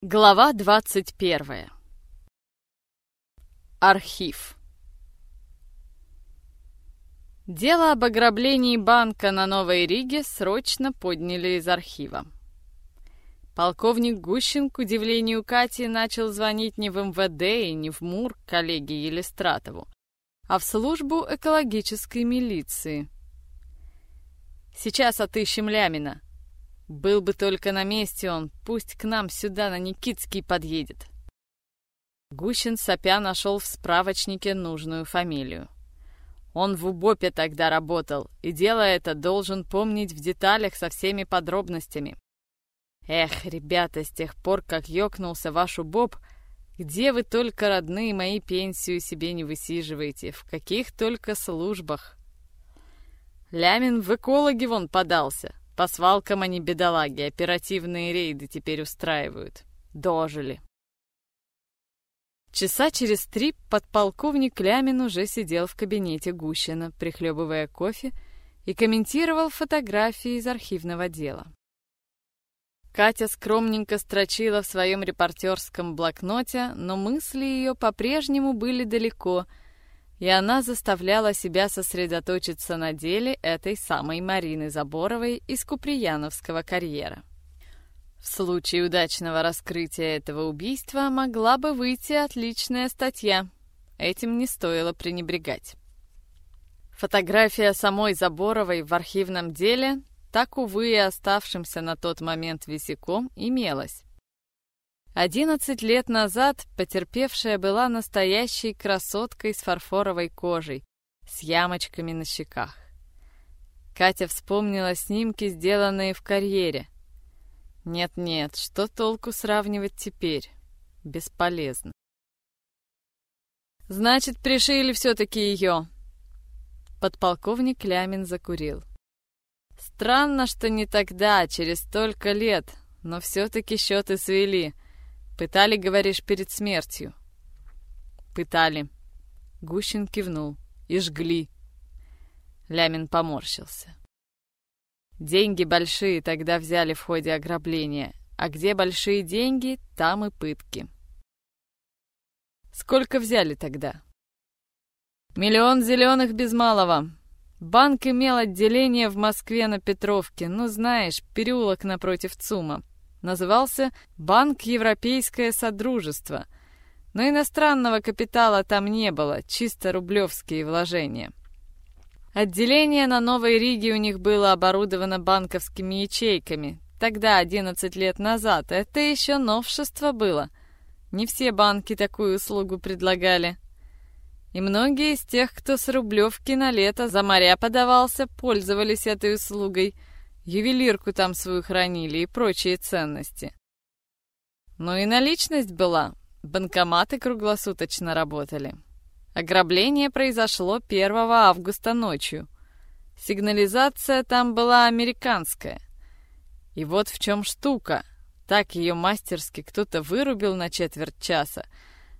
Глава 21. Архив. Дело об ограблении банка на Новой Риге срочно подняли из архива. Полковник Гущин, к удивлению Кати, начал звонить не в МВД и не в МУР коллеге Елистратову, а в службу экологической милиции. «Сейчас отыщем Лямина», был бы только на месте он, пусть к нам сюда на Никитский подъедет. Гущин сопя нашел в справочнике нужную фамилию. Он в УБОПе тогда работал, и дело это должен помнить в деталях со всеми подробностями. Эх, ребята, с тех пор, как ёкнулся ваш УБОП, где вы только, родные мои, пенсию себе не высиживаете, в каких только службах. Лямин в экологи вон подался, по свалкам они бедолаги, оперативные рейды теперь устраивают. Дожили. Часа через три подполковник Лямин уже сидел в кабинете Гущина, прихлебывая кофе, и комментировал фотографии из архивного дела. Катя скромненько строчила в своем репортерском блокноте, но мысли ее по-прежнему были далеко — и она заставляла себя сосредоточиться на деле этой самой Марины Заборовой из Куприяновского карьера. В случае удачного раскрытия этого убийства могла бы выйти отличная статья. Этим не стоило пренебрегать. Фотография самой Заборовой в архивном деле, так, увы, и оставшимся на тот момент висяком, имелась. Одиннадцать лет назад потерпевшая была настоящей красоткой с фарфоровой кожей, с ямочками на щеках. Катя вспомнила снимки, сделанные в карьере. Нет-нет, что толку сравнивать теперь? Бесполезно. Значит, пришили все-таки ее. Подполковник Лямин закурил. Странно, что не тогда, а через столько лет, но все-таки счеты свели — Пытали, говоришь, перед смертью? Пытали. Гущин кивнул. И жгли. Лямин поморщился. Деньги большие тогда взяли в ходе ограбления, а где большие деньги, там и пытки. Сколько взяли тогда? Миллион зеленых без малого. Банк имел отделение в Москве на Петровке, ну знаешь, переулок напротив ЦУМа. Назывался «Банк Европейское Содружество», но иностранного капитала там не было, чисто рублевские вложения. Отделение на Новой Риге у них было оборудовано банковскими ячейками. Тогда, 11 лет назад, это еще новшество было. Не все банки такую услугу предлагали. И многие из тех, кто с Рублевки на лето за моря подавался, пользовались этой услугой – ювелирку там свою хранили и прочие ценности. Ну и наличность была, банкоматы круглосуточно работали. Ограбление произошло 1 августа ночью. Сигнализация там была американская. И вот в чем штука. Так ее мастерски кто-то вырубил на четверть часа,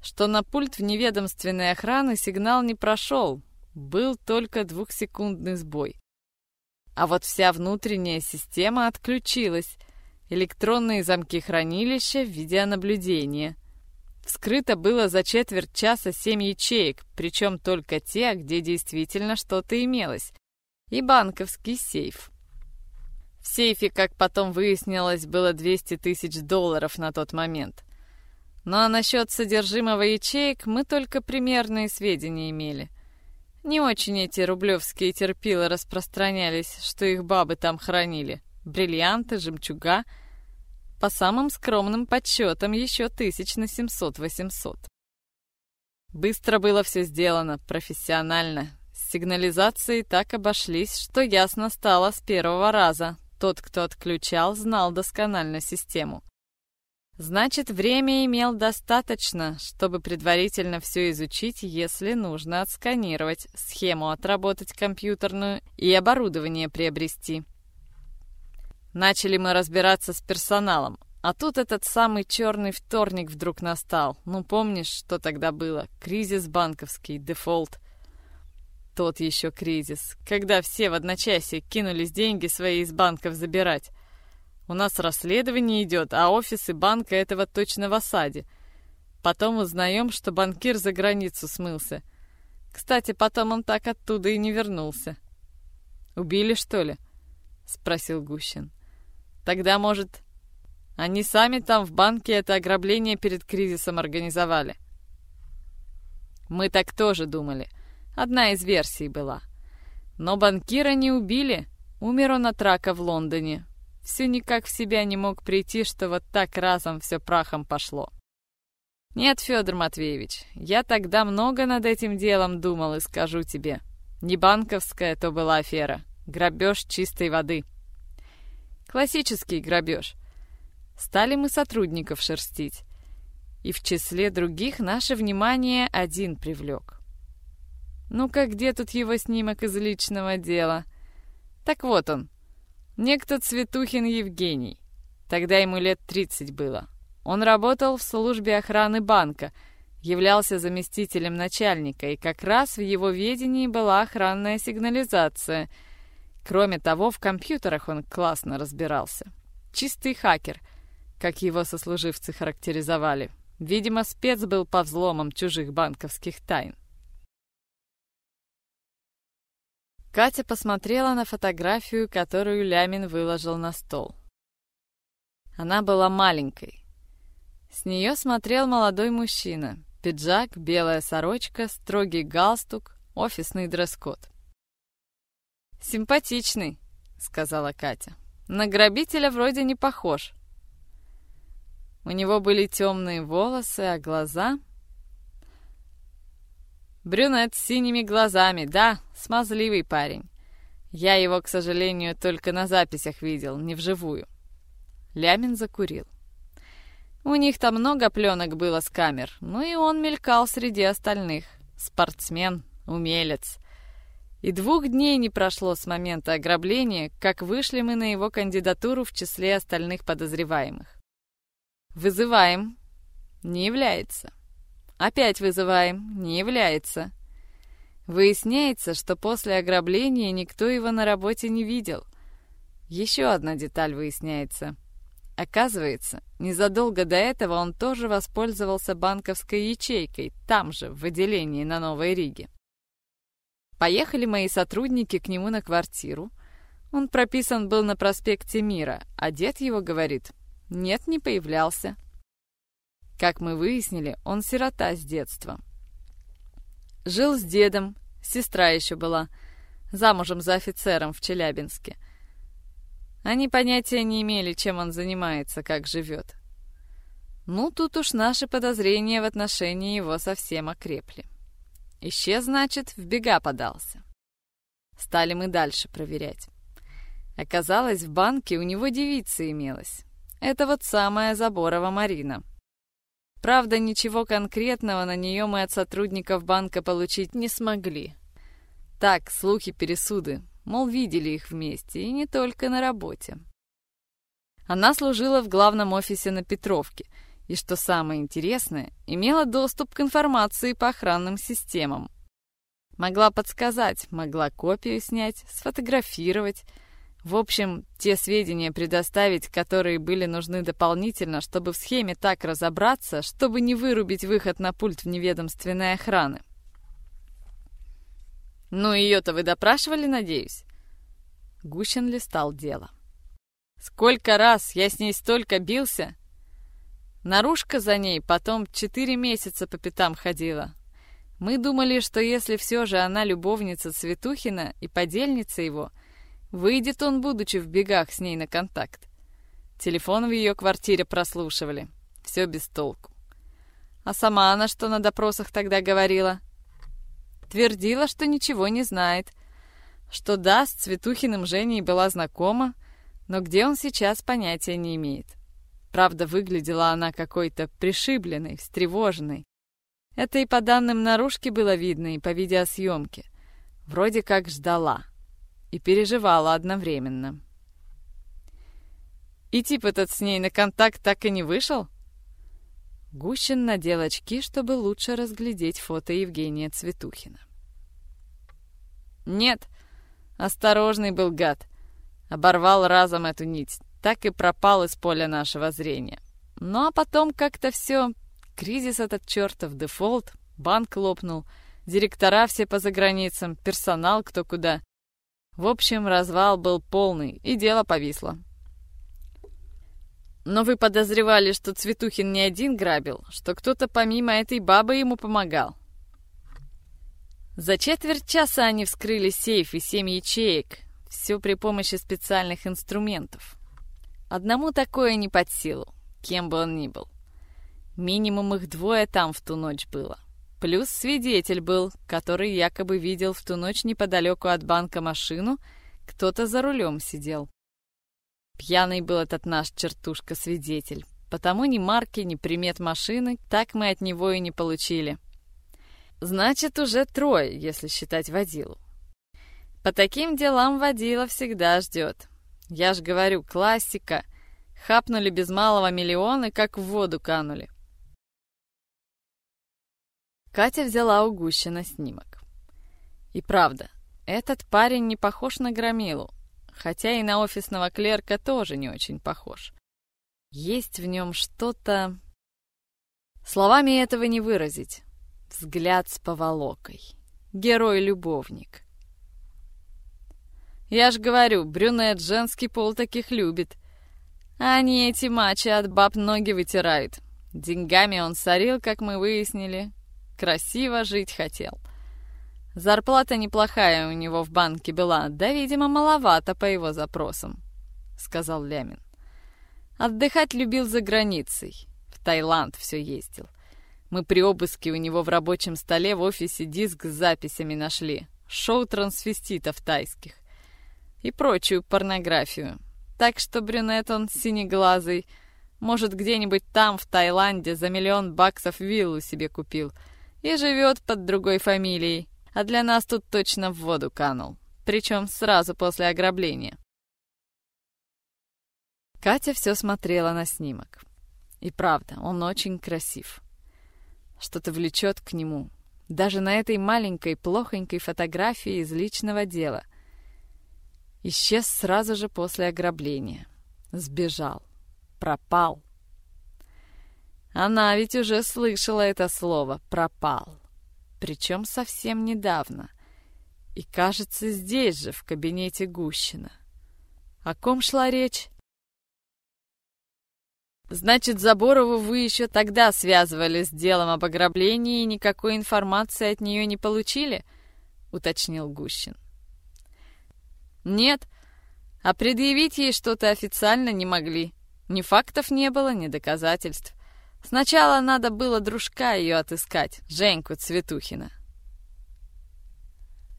что на пульт в неведомственной охраны сигнал не прошел, был только двухсекундный сбой. А вот вся внутренняя система отключилась. Электронные замки хранилища, видеонаблюдение. Вскрыто было за четверть часа семь ячеек, причем только те, где действительно что-то имелось. И банковский сейф. В сейфе, как потом выяснилось, было 200 тысяч долларов на тот момент. Ну а насчет содержимого ячеек мы только примерные сведения имели. Не очень эти рублевские терпилы распространялись, что их бабы там хранили. Бриллианты, жемчуга. По самым скромным подсчетам еще тысяч на семьсот-восемьсот. Быстро было все сделано, профессионально. С сигнализацией так обошлись, что ясно стало с первого раза. Тот, кто отключал, знал досконально систему. Значит, время имел достаточно, чтобы предварительно все изучить, если нужно отсканировать, схему отработать компьютерную и оборудование приобрести. Начали мы разбираться с персоналом, а тут этот самый черный вторник вдруг настал. Ну, помнишь, что тогда было? Кризис банковский, дефолт. Тот еще кризис, когда все в одночасье кинулись деньги свои из банков забирать. У нас расследование идет, а офисы банка этого точно в осаде. Потом узнаем, что банкир за границу смылся. Кстати, потом он так оттуда и не вернулся. «Убили, что ли?» — спросил Гущин. «Тогда, может, они сами там в банке это ограбление перед кризисом организовали?» Мы так тоже думали. Одна из версий была. Но банкира не убили. Умер он от рака в Лондоне. Все никак в себя не мог прийти, что вот так разом все прахом пошло. Нет, Федор Матвеевич, я тогда много над этим делом думал и скажу тебе. Не банковская то была афера. Грабеж чистой воды. Классический грабеж. Стали мы сотрудников шерстить. И в числе других наше внимание один привлек. Ну-ка, где тут его снимок из личного дела? Так вот он. Некто Цветухин Евгений. Тогда ему лет 30 было. Он работал в службе охраны банка, являлся заместителем начальника, и как раз в его ведении была охранная сигнализация. Кроме того, в компьютерах он классно разбирался. Чистый хакер, как его сослуживцы характеризовали. Видимо, спец был по взломам чужих банковских тайн. Катя посмотрела на фотографию, которую Лямин выложил на стол. Она была маленькой. С нее смотрел молодой мужчина. Пиджак, белая сорочка, строгий галстук, офисный дресс-код. «Симпатичный», — сказала Катя. «На грабителя вроде не похож». У него были темные волосы, а глаза Брюнет с синими глазами, да, смазливый парень. Я его, к сожалению, только на записях видел, не вживую. Лямин закурил. У них там много пленок было с камер, ну и он мелькал среди остальных. Спортсмен, умелец. И двух дней не прошло с момента ограбления, как вышли мы на его кандидатуру в числе остальных подозреваемых. Вызываем. Не является. Опять вызываем. Не является. Выясняется, что после ограбления никто его на работе не видел. Еще одна деталь выясняется. Оказывается, незадолго до этого он тоже воспользовался банковской ячейкой, там же, в отделении на Новой Риге. Поехали мои сотрудники к нему на квартиру. Он прописан был на проспекте Мира, а дед его говорит, нет, не появлялся. Как мы выяснили, он сирота с детства. Жил с дедом, сестра еще была, замужем за офицером в Челябинске. Они понятия не имели, чем он занимается, как живет. Ну, тут уж наши подозрения в отношении его совсем окрепли. Исчез, значит, в бега подался. Стали мы дальше проверять. Оказалось, в банке у него девица имелась. Это вот самая Заборова Марина — Правда, ничего конкретного на нее мы от сотрудников банка получить не смогли. Так, слухи, пересуды, мол, видели их вместе, и не только на работе. Она служила в главном офисе на Петровке, и, что самое интересное, имела доступ к информации по охранным системам. Могла подсказать, могла копию снять, сфотографировать, в общем, те сведения предоставить, которые были нужны дополнительно, чтобы в схеме так разобраться, чтобы не вырубить выход на пульт в неведомственной охраны. «Ну, ее-то вы допрашивали, надеюсь?» Гущин листал дело. «Сколько раз я с ней столько бился!» Наружка за ней потом четыре месяца по пятам ходила. Мы думали, что если все же она любовница Цветухина и подельница его — Выйдет он, будучи в бегах с ней на контакт. Телефон в ее квартире прослушивали. Все без толку. А сама она что на допросах тогда говорила? Твердила, что ничего не знает. Что да, с Цветухиным Женей была знакома, но где он сейчас, понятия не имеет. Правда, выглядела она какой-то пришибленной, встревоженной. Это и по данным наружки было видно, и по видеосъемке. Вроде как ждала и переживала одновременно. И тип этот с ней на контакт так и не вышел? Гущин надел очки, чтобы лучше разглядеть фото Евгения Цветухина. Нет, осторожный был гад. Оборвал разом эту нить. так и пропал из поля нашего зрения. Ну а потом как-то все, кризис этот чертов, дефолт, банк лопнул, директора все по заграницам, персонал кто куда. В общем, развал был полный, и дело повисло. Но вы подозревали, что Цветухин не один грабил, что кто-то помимо этой бабы ему помогал. За четверть часа они вскрыли сейф и семь ячеек. Все при помощи специальных инструментов. Одному такое не под силу, кем бы он ни был. Минимум их двое там в ту ночь было. Плюс свидетель был, который якобы видел в ту ночь неподалеку от банка машину, кто-то за рулем сидел. Пьяный был этот наш чертушка-свидетель, потому ни марки, ни примет машины так мы от него и не получили. Значит, уже трое, если считать водилу. По таким делам водила всегда ждет. Я ж говорю, классика. Хапнули без малого миллиона, как в воду канули. Катя взяла у Гущина снимок. И правда, этот парень не похож на Громилу, хотя и на офисного клерка тоже не очень похож. Есть в нем что-то... Словами этого не выразить. Взгляд с поволокой. Герой-любовник. Я ж говорю, брюнет женский пол таких любит. А они эти мачи от баб ноги вытирают. Деньгами он сорил, как мы выяснили. Красиво жить хотел. — Зарплата неплохая у него в банке была, да, видимо, маловато по его запросам», — сказал Лямин. «Отдыхать любил за границей. В Таиланд все ездил. Мы при обыске у него в рабочем столе в офисе диск с записями нашли. Шоу трансвеститов тайских. И прочую порнографию. Так что брюнет он синеглазый. Может, где-нибудь там, в Таиланде, за миллион баксов виллу себе купил. И живет под другой фамилией а для нас тут точно в воду канул. Причем сразу после ограбления. Катя все смотрела на снимок. И правда, он очень красив. Что-то влечет к нему. Даже на этой маленькой, плохонькой фотографии из личного дела. Исчез сразу же после ограбления. Сбежал. Пропал. Она ведь уже слышала это слово «пропал» причем совсем недавно. И, кажется, здесь же, в кабинете Гущина. О ком шла речь? «Значит, Заборову вы еще тогда связывали с делом об ограблении и никакой информации от нее не получили?» — уточнил Гущин. «Нет, а предъявить ей что-то официально не могли. Ни фактов не было, ни доказательств. Сначала надо было дружка ее отыскать, Женьку Цветухина.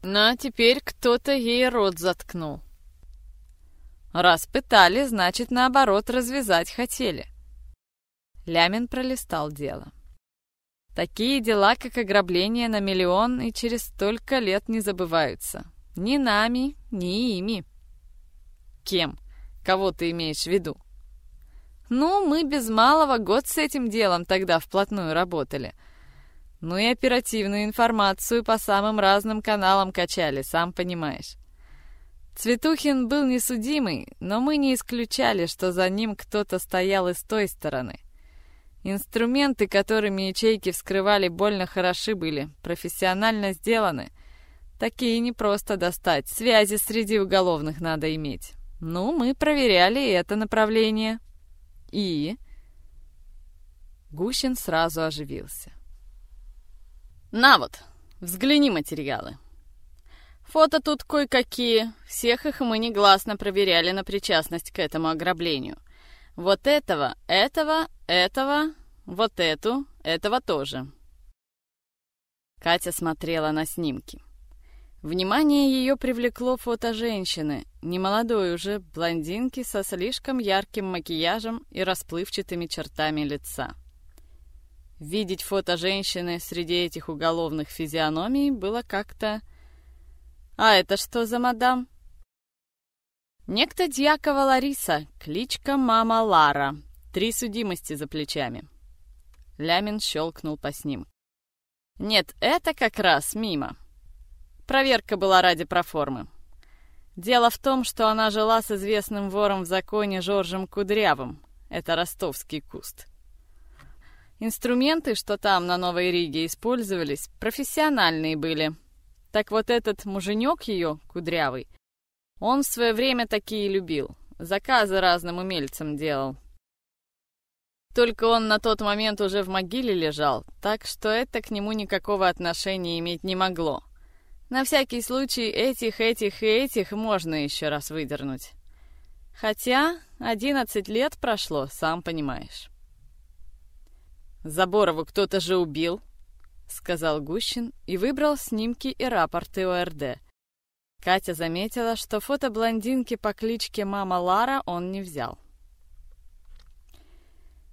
Ну а теперь кто-то ей рот заткнул. Раз пытали, значит, наоборот, развязать хотели. Лямин пролистал дело. Такие дела, как ограбление на миллион, и через столько лет не забываются. Ни нами, ни ими. Кем? Кого ты имеешь в виду? Ну, мы без малого год с этим делом тогда вплотную работали. Ну и оперативную информацию по самым разным каналам качали, сам понимаешь. Цветухин был несудимый, но мы не исключали, что за ним кто-то стоял и с той стороны. Инструменты, которыми ячейки вскрывали, больно хороши были, профессионально сделаны. Такие не просто достать, связи среди уголовных надо иметь. Ну, мы проверяли это направление. И... Гущин сразу оживился. «На вот, взгляни материалы. Фото тут кое-какие, всех их мы негласно проверяли на причастность к этому ограблению. Вот этого, этого, этого, вот эту, этого тоже». Катя смотрела на снимки. Внимание ее привлекло фото женщины, немолодой уже, блондинки со слишком ярким макияжем и расплывчатыми чертами лица. Видеть фото женщины среди этих уголовных физиономий было как-то... «А это что за мадам?» Некто Дьякова Лариса, кличка Мама Лара, три судимости за плечами. Лямин щелкнул по сним. «Нет, это как раз мимо». Проверка была ради проформы. Дело в том, что она жила с известным вором в законе Жоржем Кудрявым. Это ростовский куст. Инструменты, что там на Новой Риге использовались, профессиональные были. Так вот этот муженек ее, Кудрявый, он в свое время такие любил. Заказы разным умельцам делал. Только он на тот момент уже в могиле лежал, так что это к нему никакого отношения иметь не могло. На всякий случай этих, этих и этих можно еще раз выдернуть. Хотя одиннадцать лет прошло, сам понимаешь. «Заборову кто-то же убил», — сказал Гущин и выбрал снимки и рапорты ОРД. Катя заметила, что фото блондинки по кличке Мама Лара он не взял.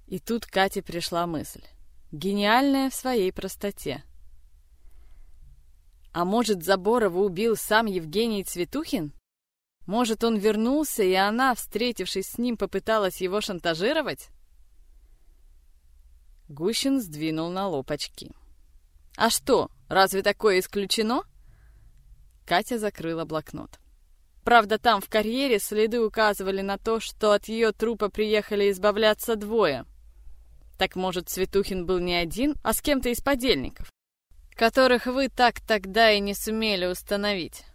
И тут Кате пришла мысль, гениальная в своей простоте. А может, Заборова убил сам Евгений Цветухин? Может, он вернулся, и она, встретившись с ним, попыталась его шантажировать? Гущин сдвинул на лоб очки. «А что, разве такое исключено?» Катя закрыла блокнот. Правда, там в карьере следы указывали на то, что от ее трупа приехали избавляться двое. Так может, Цветухин был не один, а с кем-то из подельников? Которых вы так тогда и не сумели установить.